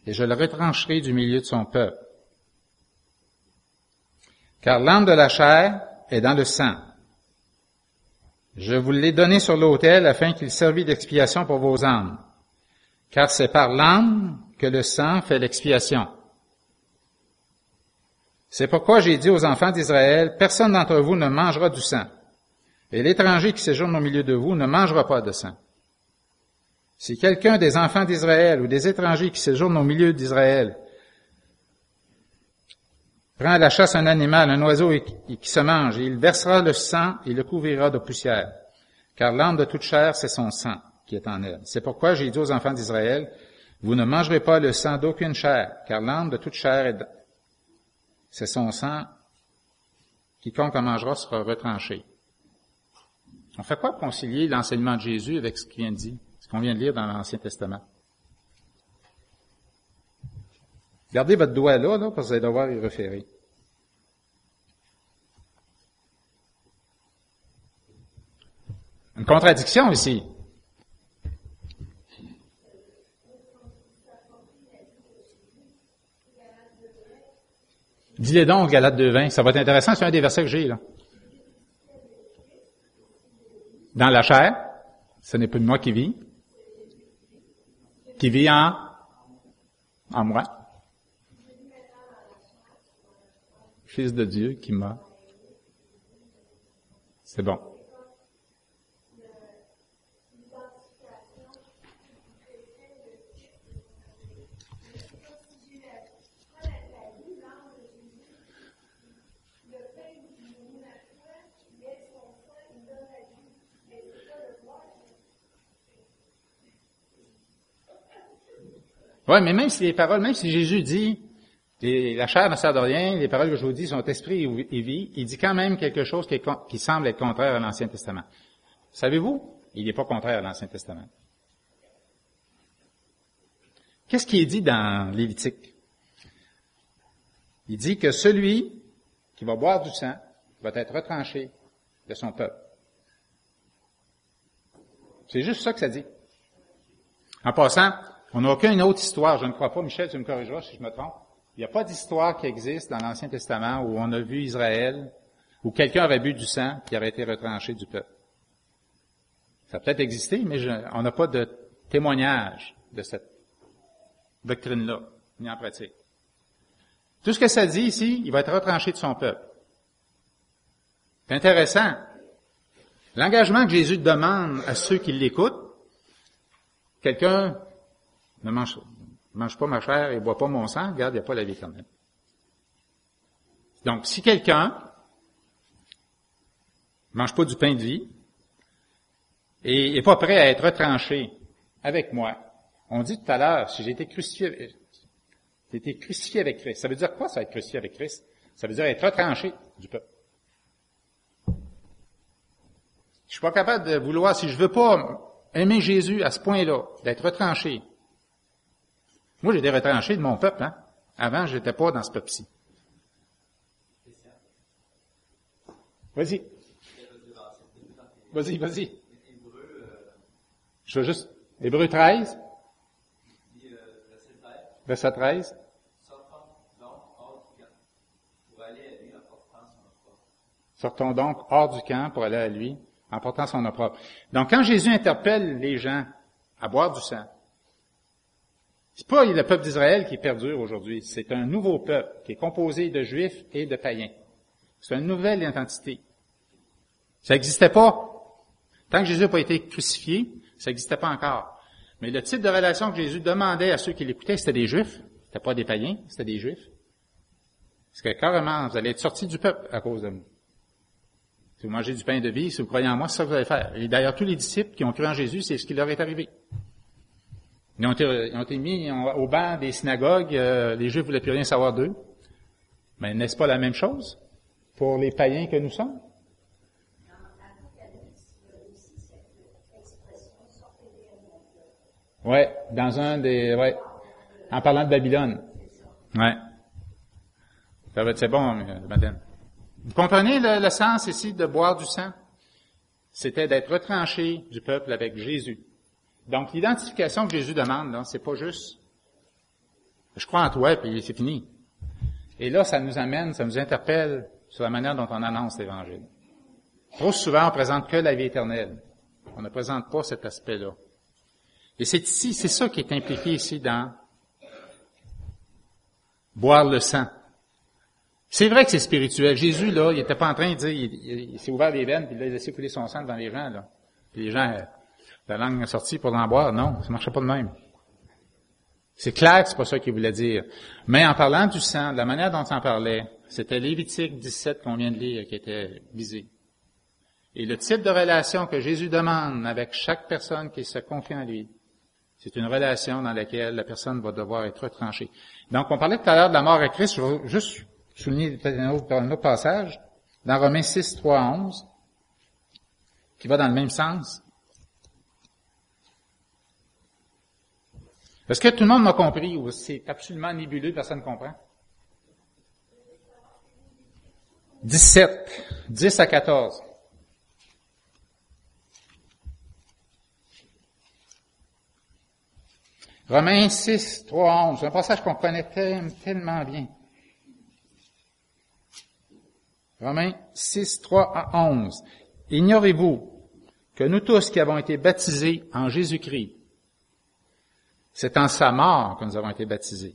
et je le retrancherai du milieu de son peuple. Car l'âme de la chair est dans le sang. Je vous l'ai donné sur l'autel afin qu'il servît d'expiation pour vos âmes. Car c'est par l'âme que le sang fait l'expiation. C'est pourquoi j'ai dit aux enfants d'Israël, personne d'entre vous ne mangera du sang, et l'étranger qui séjourne au milieu de vous ne mangera pas de sang. Si quelqu'un des enfants d'Israël ou des étrangers qui séjournent au milieu d'Israël prend à la chasse un animal, un oiseau qui se mange, et il versera le sang et le couvrira de poussière. Car l'âme de toute chair, c'est son sang qui est en elle. C'est pourquoi j'ai dit aux enfants d'Israël, vous ne mangerez pas le sang d'aucune chair, car l'âme de toute chair, est, c'est son sang. Quiconque en mangera sera retranché. On fait quoi concilier l'enseignement de Jésus avec ce vient de dire, ce qu'on vient de lire dans l'Ancien Testament? Gardez votre doigt là, là, parce que vous allez devoir y référer. Une contradiction ici. Dis-les donc, Galate 2.20. Ça va être intéressant, c'est un des versets que j'ai, là. Dans la chair, ce n'est pas moi qui vis, qui vit en, en moi. Fils de Dieu qui m'a. C'est bon. Ouais, mais même si les paroles, même si Jésus dit, la chair ne sert de rien, les paroles que je vous dis sont esprit et vie, il dit quand même quelque chose qui, semble être contraire à l'Ancien Testament. Savez-vous? Il n'est pas contraire à l'Ancien Testament. Qu'est-ce qui est dit dans Lévitique? Il dit que celui qui va boire du sang va être retranché de son peuple. C'est juste ça que ça dit. En passant, on n'a aucune autre histoire, je ne crois pas, Michel, tu me corrigeras si je me trompe. Il n'y a pas d'histoire qui existe dans l'Ancien Testament où on a vu Israël, où quelqu'un avait bu du sang qui avait été retranché du peuple. Ça a peut-être existé, mais on n'a pas de témoignage de cette doctrine-là, ni en pratique. Tout ce que ça dit ici, il va être retranché de son peuple. C'est intéressant. L'engagement que Jésus demande à ceux qui l'écoutent, quelqu'un ne mange, mange pas ma chair et bois pas mon sang, regarde, il n'y a pas la vie quand même. Donc, si quelqu'un mange pas du pain de vie et n'est pas prêt à être retranché avec moi, on dit tout à l'heure, si j'ai été crucifié, j'ai été crucifié avec Christ. Ça veut dire quoi, ça, être crucifié avec Christ? Ça veut dire être retranché du peuple. Je suis pas capable de vouloir, si je veux pas aimer Jésus à ce point-là, d'être retranché, moi, j'ai été retranché de mon peuple. Hein? Avant, je n'étais pas dans ce peuple-ci. Vas-y. Vas-y, vas-y. Je veux juste. Hébreu 13. Verset 13. Sortons donc hors du camp pour aller à lui, en portant son opprobre. Donc, quand Jésus interpelle les gens à boire du sang, c'est pas le peuple d'Israël qui perdure aujourd'hui. C'est un nouveau peuple qui est composé de juifs et de païens. C'est une nouvelle identité. Ça n'existait pas. Tant que Jésus n'a pas été crucifié, ça n'existait pas encore. Mais le type de relation que Jésus demandait à ceux qui l'écoutaient, c'était des juifs. C'était pas des païens, c'était des juifs. Parce que carrément, vous allez être sortis du peuple à cause de moi. Si vous mangez du pain de vie, si vous croyez en moi, c'est ça que vous allez faire. Et d'ailleurs, tous les disciples qui ont cru en Jésus, c'est ce qui leur est arrivé. Ils ont été, mis au banc des synagogues, euh, les Juifs voulaient plus rien savoir d'eux. Mais n'est-ce pas la même chose pour les païens que nous sommes? Ouais, dans un des, ouais, en parlant de Babylone. Ouais. Ça va être, c'est bon, euh, madame. Vous comprenez le, le sens ici de boire du sang? C'était d'être retranché du peuple avec Jésus. Donc, l'identification que Jésus demande, là, c'est pas juste je crois en toi, puis c'est fini. Et là, ça nous amène, ça nous interpelle sur la manière dont on annonce l'Évangile. Trop souvent, on présente que la vie éternelle. On ne présente pas cet aspect-là. Et c'est ici, c'est ça qui est impliqué ici dans boire le sang. C'est vrai que c'est spirituel. Jésus, là, il n'était pas en train de dire, il, s'est ouvert les veines, puis il a laissé couler son sang devant les gens, là. Puis les gens, la langue est sortie pour en boire. Non, ça marchait pas de même. C'est clair que c'est pas ça qu'il voulait dire. Mais en parlant du sang, de la manière dont en parlait, c'était Lévitique 17 qu'on vient de lire qui était visé. Et le type de relation que Jésus demande avec chaque personne qui se confie en lui, c'est une relation dans laquelle la personne va devoir être tranchée. Donc, on parlait tout à l'heure de la mort à Christ. Je vais juste souligner un autre, un autre passage. Dans Romains 6, 3, 11. qui va dans le même sens? Est-ce que tout le monde m'a compris ou c'est absolument nébuleux, personne ne comprend? 17, 10 à 14. Romains 6, 3 11. C'est un passage qu'on connaît tellement bien. Romains 6, 3 à 11. Ignorez-vous que nous tous qui avons été baptisés en Jésus-Christ, c'est en sa mort que nous avons été baptisés.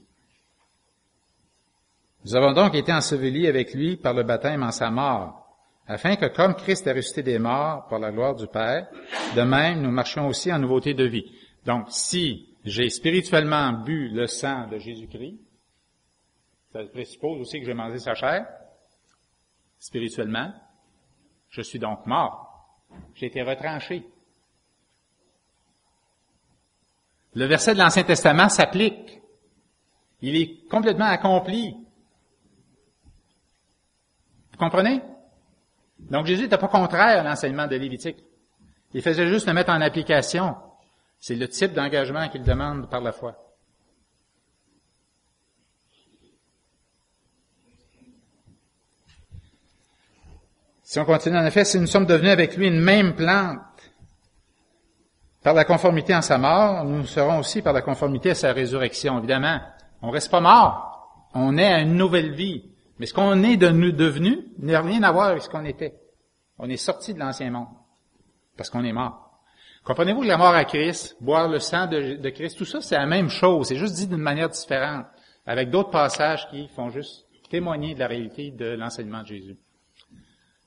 Nous avons donc été ensevelis avec lui par le baptême en sa mort, afin que comme Christ est ressuscité des morts par la gloire du Père, de même nous marchions aussi en nouveauté de vie. Donc, si j'ai spirituellement bu le sang de Jésus-Christ, ça présuppose aussi que j'ai mangé sa chair, spirituellement, je suis donc mort. J'ai été retranché. Le verset de l'Ancien Testament s'applique. Il est complètement accompli. Vous comprenez? Donc Jésus n'était pas contraire à l'enseignement de Lévitique. Il faisait juste le mettre en application. C'est le type d'engagement qu'il demande par la foi. Si on continue, en effet, si nous sommes devenus avec lui une même plante, par la conformité en sa mort, nous serons aussi par la conformité à sa résurrection. Évidemment, on reste pas mort. On est à une nouvelle vie. Mais ce qu'on est de nous devenu n'a rien à voir avec ce qu'on était. On est sorti de l'ancien monde. Parce qu'on est mort. Comprenez-vous que la mort à Christ, boire le sang de, de Christ, tout ça, c'est la même chose. C'est juste dit d'une manière différente. Avec d'autres passages qui font juste témoigner de la réalité de l'enseignement de Jésus.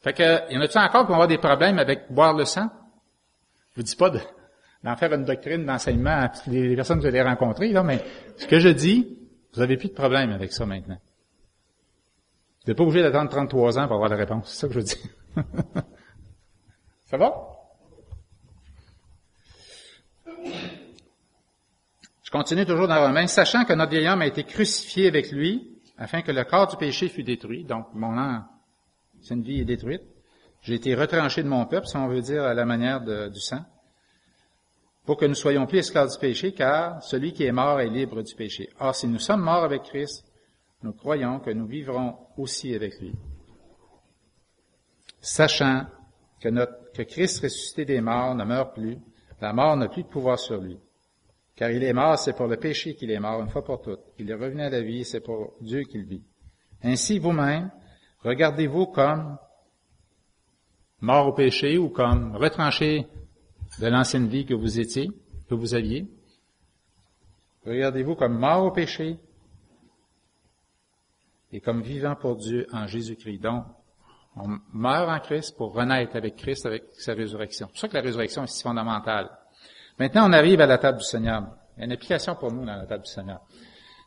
Fait que, y en a-t-il encore qui vont avoir des problèmes avec boire le sang? Je vous dis pas d'en faire une doctrine d'enseignement à les personnes que vous allez rencontrer, là, mais ce que je dis, vous avez plus de problème avec ça maintenant. Vous n'êtes pas obligé d'attendre 33 ans pour avoir la réponse. C'est ça que je dis. (laughs) ça va? Je continue toujours dans Romains. Sachant que notre vieil homme a été crucifié avec lui, afin que le corps du péché fût détruit, donc mon une vie est détruite. J'ai été retranché de mon peuple, si on veut dire à la manière du sang, pour que nous soyons plus esclaves du péché, car celui qui est mort est libre du péché. Or, si nous sommes morts avec Christ, nous croyons que nous vivrons aussi avec lui. Sachant que, notre, Christ ressuscité des morts ne meurt plus, la mort n'a plus de pouvoir sur lui. Car il est mort, c'est pour le péché qu'il est mort une fois pour toutes. Il est revenu à la vie, c'est pour Dieu qu'il vit. Ainsi, vous-même, regardez-vous comme mort au péché ou comme retranché de l'ancienne vie que vous étiez, que vous aviez. Regardez-vous comme mort au péché et comme vivant pour Dieu en Jésus-Christ. Donc, on meurt en Christ pour renaître avec Christ, avec sa résurrection. C'est pour ça que la résurrection est si fondamentale. Maintenant, on arrive à la table du Seigneur. Il y a une application pour nous dans la table du Seigneur.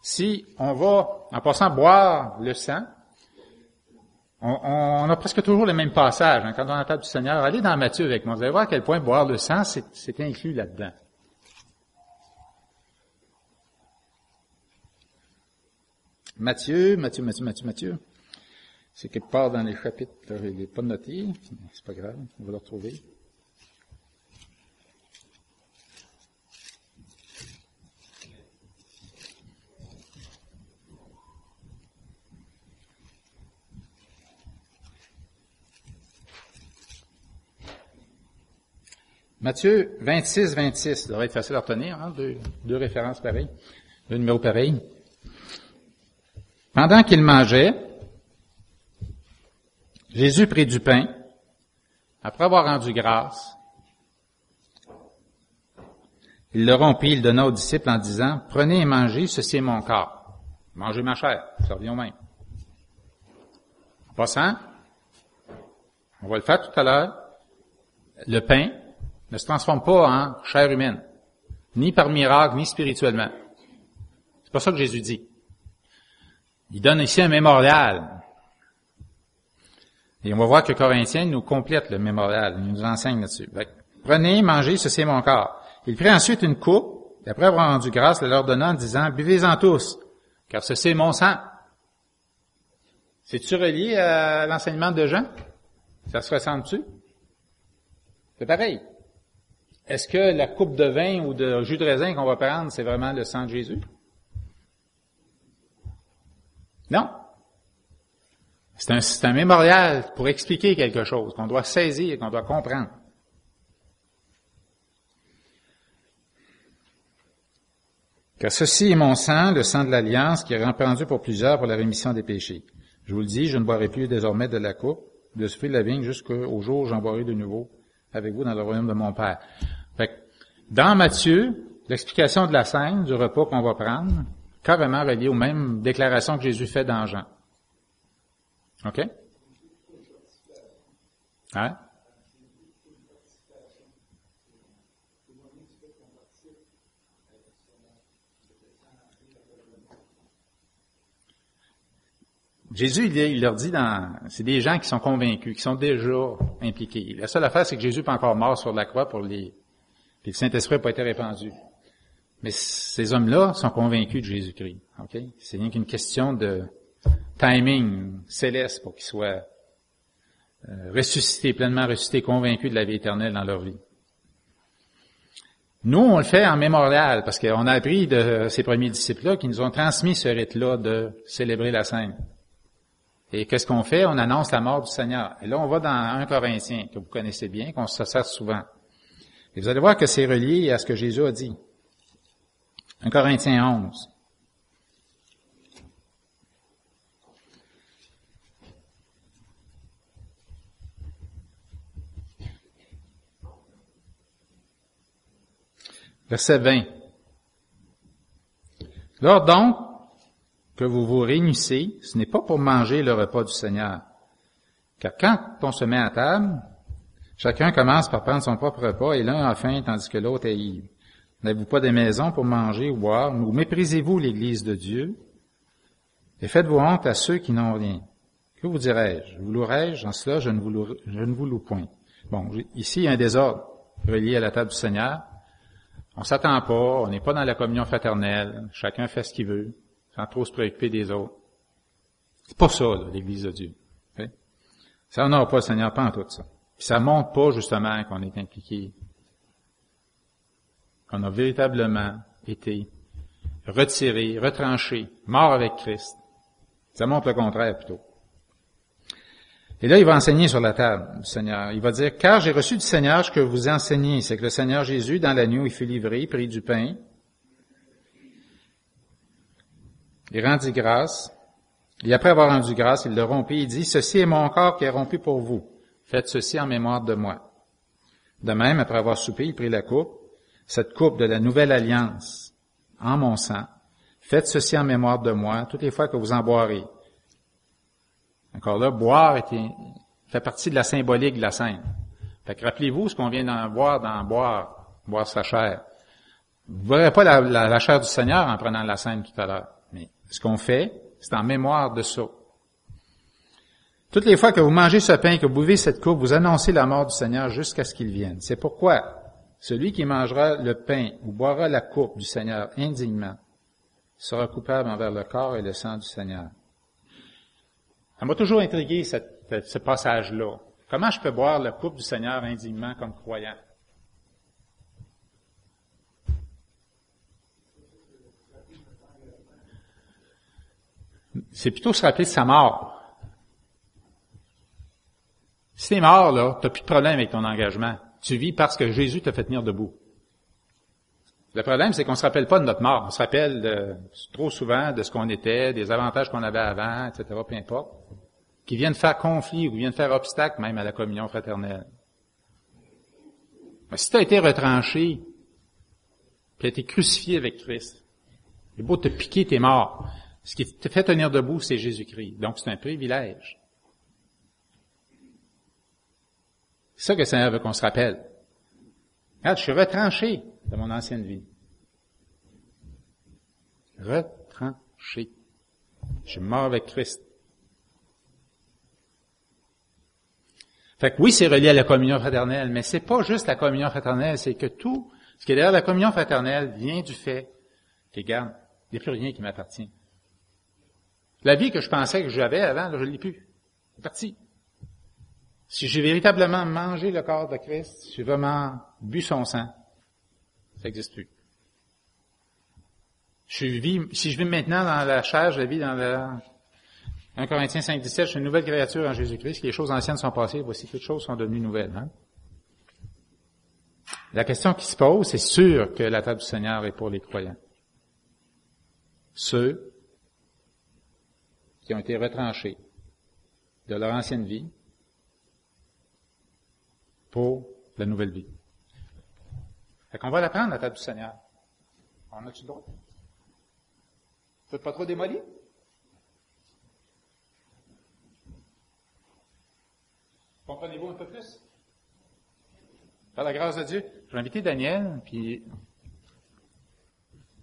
Si on va, en passant boire le sang, on, a presque toujours les mêmes passages. Hein, quand on table du Seigneur, allez dans Matthieu avec moi. Vous allez voir à quel point boire le sang, c'est inclus là-dedans. Matthieu, Matthieu, Matthieu, Matthieu, Matthieu. C'est quelque part dans les chapitres, il n'est pas noté, c'est pas grave, on va le retrouver. Matthieu 26, 26, ça devrait être facile à retenir, hein, deux, références pareilles, deux numéros pareils. Pendant qu'il mangeait, Jésus prit du pain, après avoir rendu grâce, il le rompit, il donna aux disciples en disant, prenez et mangez, ceci est mon corps. Mangez ma chair, ça revient au même. Passant, on va le faire tout à l'heure, le pain ne se transforme pas en chair humaine, ni par miracle, ni spirituellement. C'est pas ça que Jésus dit. Il donne ici un mémorial. Et on va voir que Corinthiens nous complète le mémorial, il nous enseigne là-dessus. Prenez, mangez, ceci est mon corps. Il prit ensuite une coupe, et après avoir rendu grâce, le leur donna en disant, buvez-en tous, car ceci est mon sang. C'est-tu relié à l'enseignement de Jean? Ça se ressemble-tu? C'est pareil. Est-ce que la coupe de vin ou de jus de raisin qu'on va prendre, c'est vraiment le sang de Jésus? Non. C'est un, mémorial pour expliquer quelque chose qu'on doit saisir, qu'on doit comprendre. Car ceci est mon sang, le sang de l'Alliance, qui est répandu pour plusieurs pour la rémission des péchés. Je vous le dis, je ne boirai plus désormais de la coupe, de ce fruit de la vigne, jusqu'au jour où j'en boirai de nouveau avec vous dans le royaume de mon Père. Fait dans Matthieu, l'explication de la scène, du repas qu'on va prendre, carrément reliée aux mêmes déclarations que Jésus fait dans Jean. OK? Hein? Jésus, il, leur dit dans, c'est des gens qui sont convaincus, qui sont déjà impliqués. La seule affaire, c'est que Jésus n'est pas encore mort sur la croix pour les, puis le Saint-Esprit n'a pas été répandu. Mais ces hommes-là sont convaincus de Jésus-Christ. Ok? C'est rien qu'une question de timing céleste pour qu'ils soient euh, ressuscités, pleinement ressuscités, convaincus de la vie éternelle dans leur vie. Nous, on le fait en mémorial, parce qu'on a appris de ces premiers disciples-là qui nous ont transmis ce rite-là de célébrer la scène. Et qu'est-ce qu'on fait? On annonce la mort du Seigneur. Et là, on va dans un Corinthien, que vous connaissez bien, qu'on se sert souvent. Et vous allez voir que c'est relié à ce que Jésus a dit. Un Corinthien 11. Verset 20. Lors donc que vous vous réunissez, ce n'est pas pour manger le repas du Seigneur. Car quand on se met à table, chacun commence par prendre son propre repas et l'un a faim tandis que l'autre est ivre. N'avez-vous pas des maisons pour manger ou boire? Ou méprisez-vous l'Église de Dieu? Et faites-vous honte à ceux qui n'ont rien. Que vous dirais-je? Vous louerai-je? En cela, je ne vous loue, je ne vous loue point. Bon, ici, il y a un désordre relié à la table du Seigneur. On s'attend pas, on n'est pas dans la communion fraternelle, chacun fait ce qu'il veut sans trop se préoccuper des autres. C'est pas ça, l'Église de Dieu. Ça n'aura pas le Seigneur, pas en tout ça. Puis ça montre pas justement qu'on est impliqué, qu'on a véritablement été retiré, retranché, mort avec Christ. Ça montre le contraire plutôt. Et là, il va enseigner sur la table du Seigneur. Il va dire, car j'ai reçu du Seigneur ce que vous enseignez. C'est que le Seigneur Jésus, dans l'agneau, il fut livré, prit du pain, Il rendit grâce. Et après avoir rendu grâce, il le rompit. Il dit, Ceci est mon corps qui est rompu pour vous. Faites ceci en mémoire de moi. De même, après avoir soupé, il prit la coupe, cette coupe de la nouvelle alliance, en mon sang. Faites ceci en mémoire de moi toutes les fois que vous en boirez. Encore là, boire fait partie de la symbolique de la scène. Fait que rappelez-vous ce qu'on vient d'en boire dans boire, boire sa chair. Vous ne verrez pas la, la chair du Seigneur en prenant la scène tout à l'heure. Ce qu'on fait, c'est en mémoire de ça. Toutes les fois que vous mangez ce pain, que vous buvez cette coupe, vous annoncez la mort du Seigneur jusqu'à ce qu'il vienne. C'est pourquoi celui qui mangera le pain ou boira la coupe du Seigneur indignement sera coupable envers le corps et le sang du Seigneur. Ça m'a toujours intrigué ce passage-là. Comment je peux boire la coupe du Seigneur indignement comme croyant? C'est plutôt se rappeler de sa mort. Si t'es mort, là, t'as plus de problème avec ton engagement. Tu vis parce que Jésus t'a fait tenir debout. Le problème, c'est qu'on se rappelle pas de notre mort. On se rappelle trop souvent de ce qu'on était, des avantages qu'on avait avant, etc., peu importe, qui viennent faire conflit ou viennent faire obstacle même à la communion fraternelle. Mais si tu été retranché, puis été crucifié avec Christ, c'est beau te piquer, t'es mort. Ce qui te fait tenir debout, c'est Jésus-Christ. Donc, c'est un privilège. C'est ça que le Seigneur veut qu'on se rappelle. Regarde, je suis retranché de mon ancienne vie. Retranché. Je suis mort avec Christ. Fait que oui, c'est relié à la communion fraternelle, mais c'est pas juste la communion fraternelle, c'est que tout ce qui est derrière la communion fraternelle vient du fait que, regarde, il n'y a plus rien qui m'appartient. La vie que je pensais que j'avais avant, je ne l'ai plus. C'est parti. Si j'ai véritablement mangé le corps de Christ, si j'ai vraiment bu son sang, ça n'existe plus. Si je vis maintenant dans la chair, je vis dans la 1 Corinthiens 5, 17, je suis une nouvelle créature en Jésus-Christ, les choses anciennes sont passées, voici toutes choses sont devenues nouvelles. Hein? La question qui se pose, c'est sûr que la table du Seigneur est pour les croyants. Ceux qui ont été retranchés de leur ancienne vie pour la nouvelle vie. Fait qu'on va la prendre, la table du Seigneur. On a-tu d'autres? Vous pas trop démoli? Comprenez-vous un peu plus? Par la grâce de Dieu, je vais inviter Daniel, puis